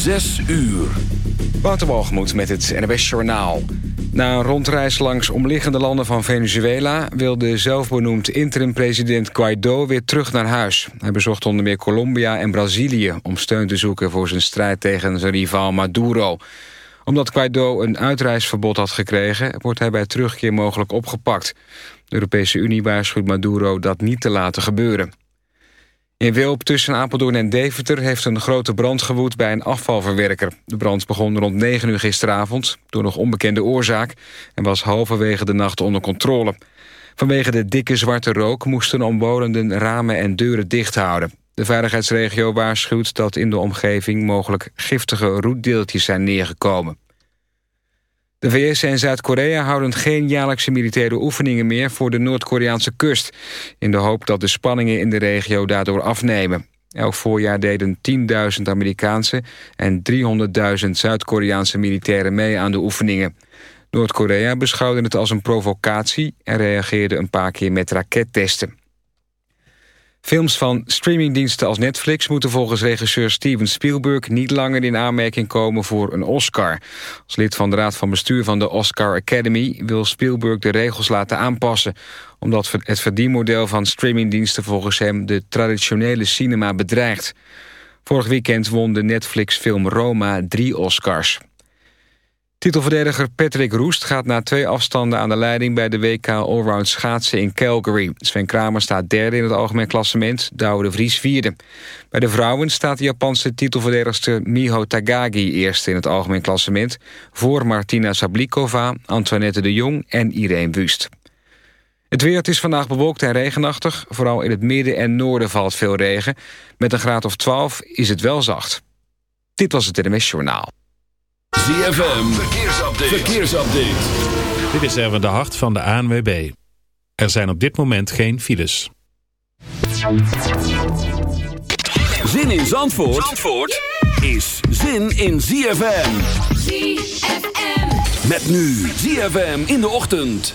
Zes uur. Waterwalgemoed met het NWS Journaal. Na een rondreis langs omliggende landen van Venezuela... wil de zelfbenoemd interim-president Guaido weer terug naar huis. Hij bezocht onder meer Colombia en Brazilië... om steun te zoeken voor zijn strijd tegen zijn rivaal Maduro. Omdat Guaido een uitreisverbod had gekregen... wordt hij bij terugkeer mogelijk opgepakt. De Europese Unie waarschuwt Maduro dat niet te laten gebeuren. In Wilp tussen Apeldoorn en Deventer heeft een grote brand gewoed bij een afvalverwerker. De brand begon rond 9 uur gisteravond door nog onbekende oorzaak... en was halverwege de nacht onder controle. Vanwege de dikke zwarte rook moesten omwonenden ramen en deuren dicht houden. De veiligheidsregio waarschuwt dat in de omgeving mogelijk giftige roetdeeltjes zijn neergekomen. De VS en Zuid-Korea houden geen jaarlijkse militaire oefeningen meer voor de Noord-Koreaanse kust, in de hoop dat de spanningen in de regio daardoor afnemen. Elk voorjaar deden 10.000 Amerikaanse en 300.000 Zuid-Koreaanse militairen mee aan de oefeningen. Noord-Korea beschouwde het als een provocatie en reageerde een paar keer met rakettesten. Films van streamingdiensten als Netflix moeten volgens regisseur Steven Spielberg niet langer in aanmerking komen voor een Oscar. Als lid van de raad van bestuur van de Oscar Academy wil Spielberg de regels laten aanpassen, omdat het verdienmodel van streamingdiensten volgens hem de traditionele cinema bedreigt. Vorig weekend won de Netflix-film Roma drie Oscars. Titelverdediger Patrick Roest gaat na twee afstanden aan de leiding... bij de WK Allround schaatsen in Calgary. Sven Kramer staat derde in het algemeen klassement, Douwe de Vries vierde. Bij de vrouwen staat de Japanse titelverdedigster Miho Tagagi... eerste in het algemeen klassement... voor Martina Sablikova, Antoinette de Jong en Irene Wust. Het weer is vandaag bewolkt en regenachtig. Vooral in het midden en noorden valt veel regen. Met een graad of 12 is het wel zacht. Dit was het NMS Journaal. ZFM, verkeersupdate. verkeersupdate. Dit is Erwin de Hart van de ANWB. Er zijn op dit moment geen files. Zin in Zandvoort, Zandvoort is zin in ZFM. ZFM. Met nu ZFM in de ochtend.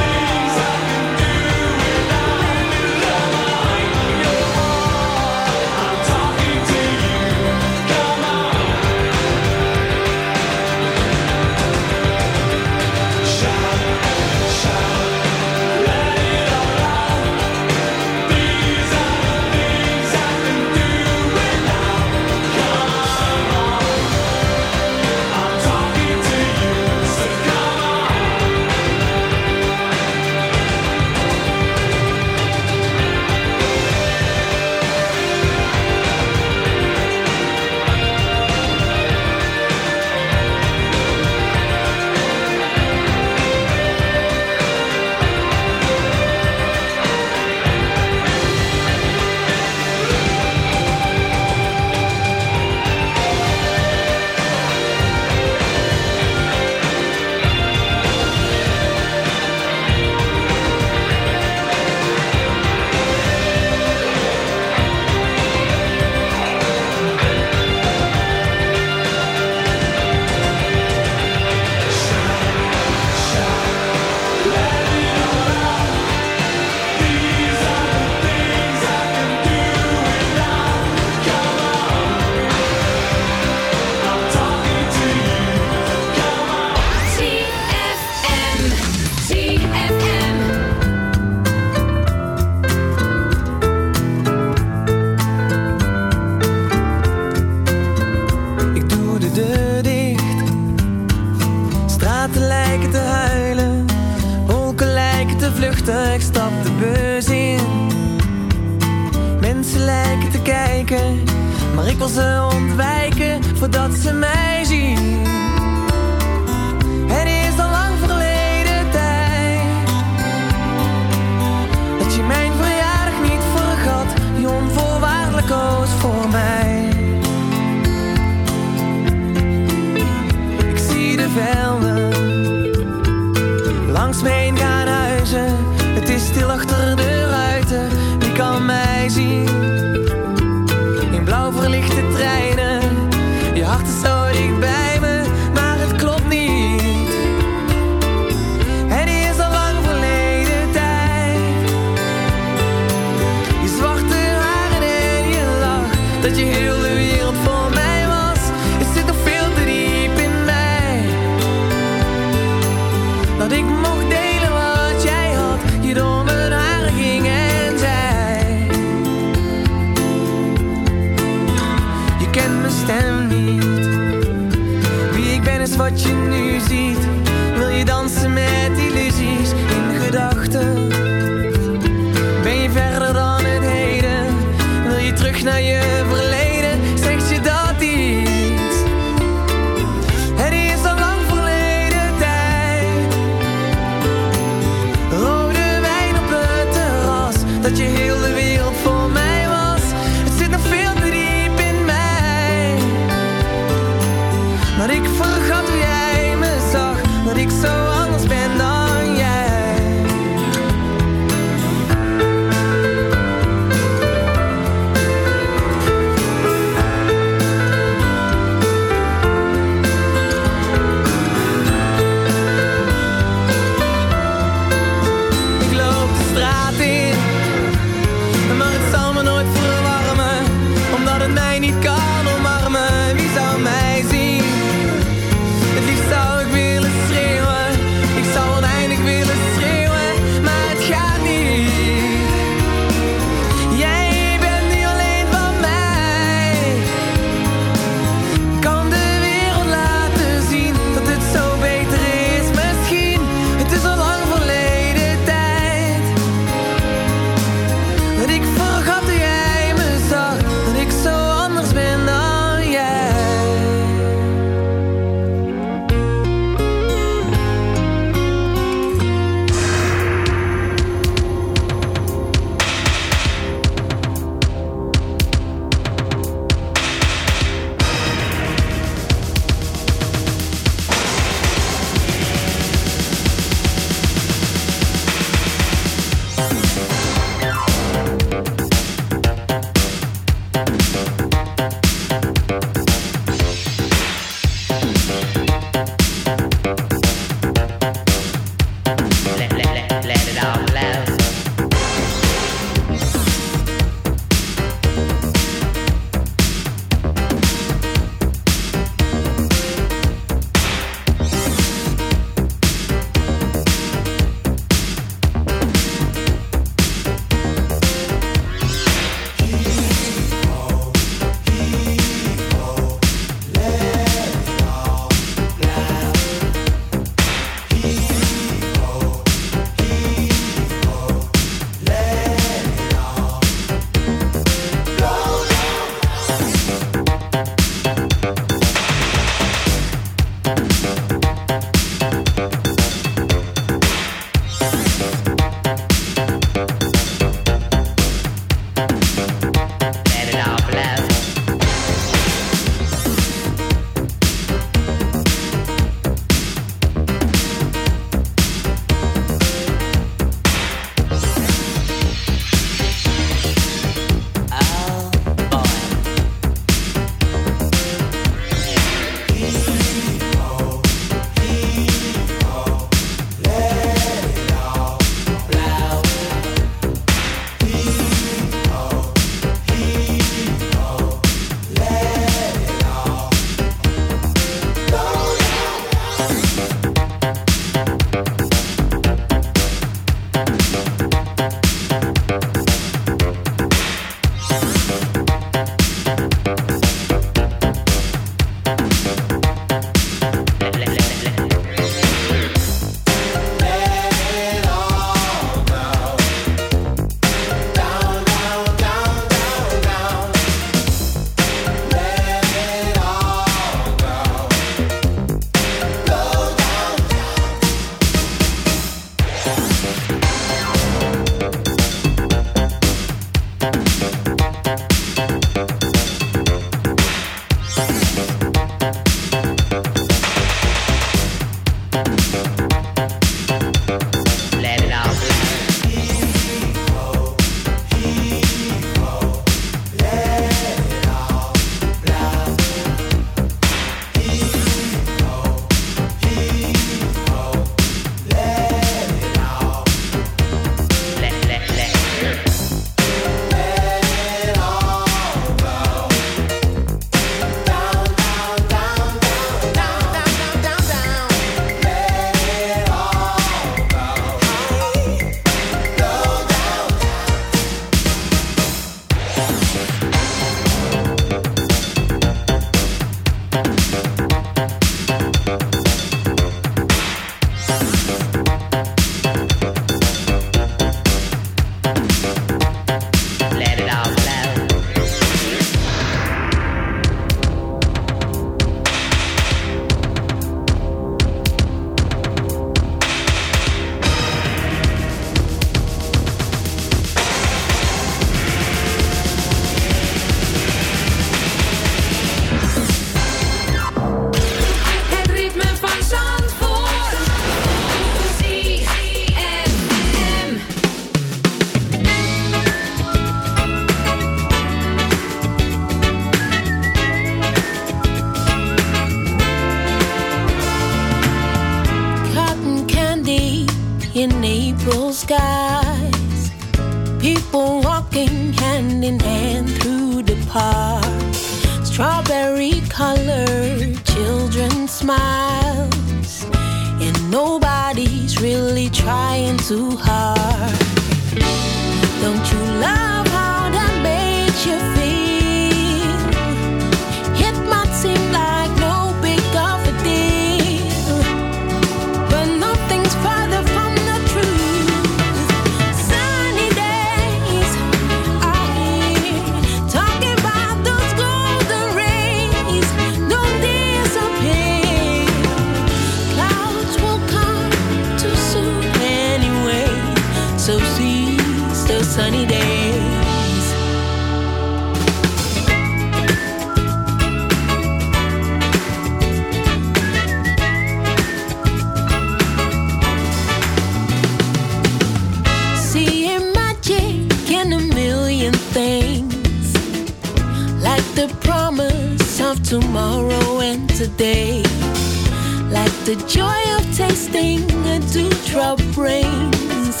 the joy of tasting a dewdrop rains.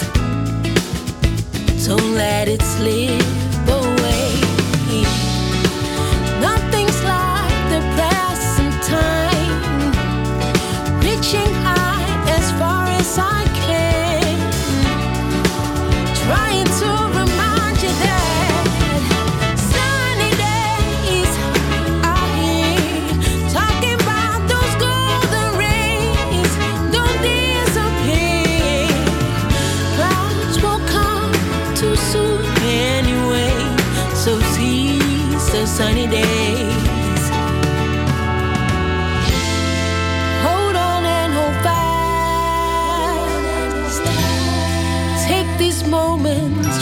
Don't let it slip.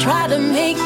try to make